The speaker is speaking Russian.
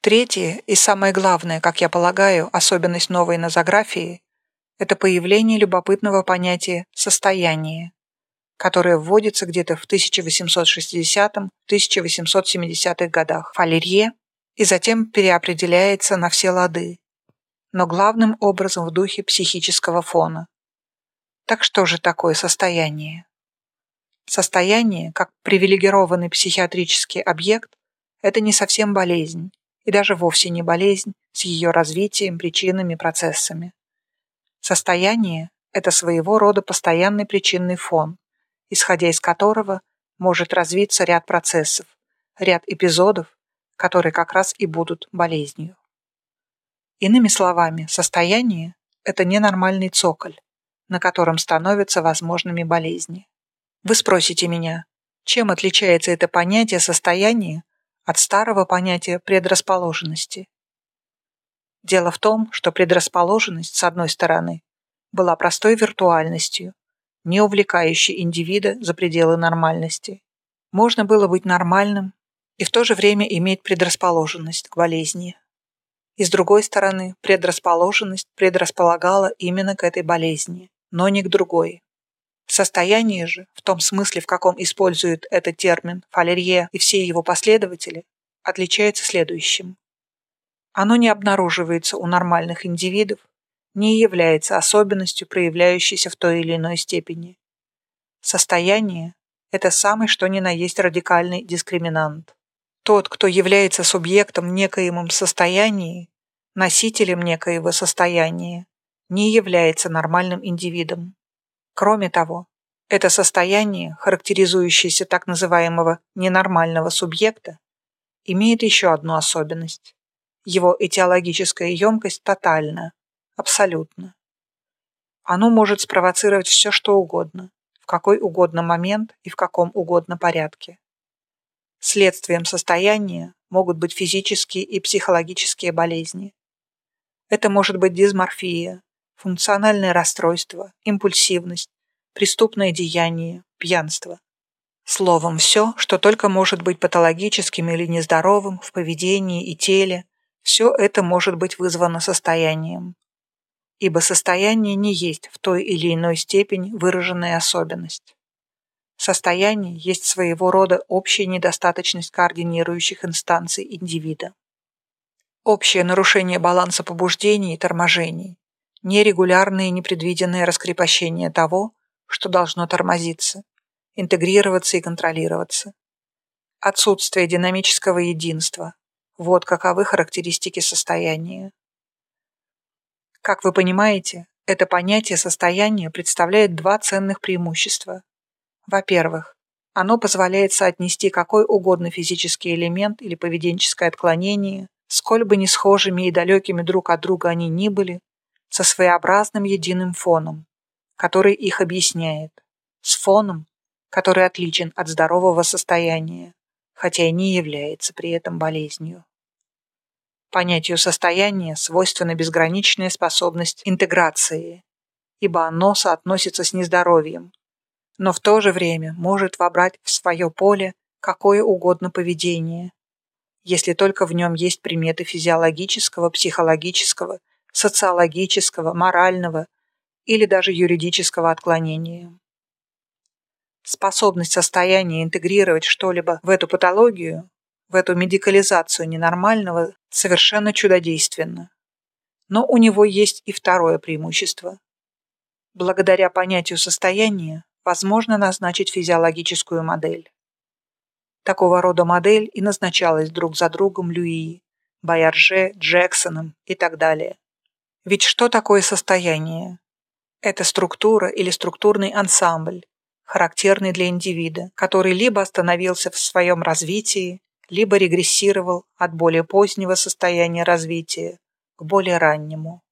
Третье и самое главное, как я полагаю, особенность новой нозографии – это появление любопытного понятия «состояние», которое вводится где-то в 1860-1870-х годах Фалерье и затем переопределяется на все лады, но главным образом в духе психического фона. Так что же такое состояние? Состояние, как привилегированный психиатрический объект, это не совсем болезнь, и даже вовсе не болезнь с ее развитием, причинами, процессами. Состояние – это своего рода постоянный причинный фон, исходя из которого может развиться ряд процессов, ряд эпизодов, которые как раз и будут болезнью. Иными словами, состояние – это ненормальный цоколь, на котором становятся возможными болезни. Вы спросите меня, чем отличается это понятие состояния от старого понятия предрасположенности. Дело в том, что предрасположенность, с одной стороны, была простой виртуальностью, не увлекающей индивида за пределы нормальности. Можно было быть нормальным и в то же время иметь предрасположенность к болезни. И с другой стороны, предрасположенность предрасполагала именно к этой болезни, но не к другой. Состояние же, в том смысле, в каком использует этот термин Фалерье и все его последователи, отличается следующим. Оно не обнаруживается у нормальных индивидов, не является особенностью, проявляющейся в той или иной степени. Состояние – это самый что ни на есть радикальный дискриминант. Тот, кто является субъектом в некоемом состоянии, носителем некоего состояния, не является нормальным индивидом. Кроме того, это состояние, характеризующееся так называемого ненормального субъекта, имеет еще одну особенность. Его этиологическая емкость тотальна, абсолютна. Оно может спровоцировать все, что угодно, в какой угодно момент и в каком угодно порядке. Следствием состояния могут быть физические и психологические болезни. Это может быть дисморфия, функциональное расстройство, импульсивность, преступное деяние, пьянство. Словом, все, что только может быть патологическим или нездоровым в поведении и теле, все это может быть вызвано состоянием. Ибо состояние не есть в той или иной степени выраженная особенность. Состояние есть своего рода общая недостаточность координирующих инстанций индивида. Общее нарушение баланса побуждений и торможений, нерегулярное и непредвиденное раскрепощение того, что должно тормозиться, интегрироваться и контролироваться. Отсутствие динамического единства – вот каковы характеристики состояния. Как вы понимаете, это понятие состояния представляет два ценных преимущества. Во-первых, оно позволяет соотнести какой угодно физический элемент или поведенческое отклонение, сколь бы не схожими и далекими друг от друга они ни были, со своеобразным единым фоном, который их объясняет, с фоном, который отличен от здорового состояния, хотя и не является при этом болезнью. Понятию состояния свойственна безграничная способность интеграции, ибо оно соотносится с нездоровьем, но в то же время может вобрать в свое поле какое угодно поведение, если только в нем есть приметы физиологического, психологического социологического, морального или даже юридического отклонения. Способность состояния интегрировать что-либо в эту патологию, в эту медикализацию ненормального, совершенно чудодейственна. Но у него есть и второе преимущество. Благодаря понятию состояния возможно назначить физиологическую модель. Такого рода модель и назначалась друг за другом Люи, Байарже, Джексоном и так далее. Ведь что такое состояние? Это структура или структурный ансамбль, характерный для индивида, который либо остановился в своем развитии, либо регрессировал от более позднего состояния развития к более раннему.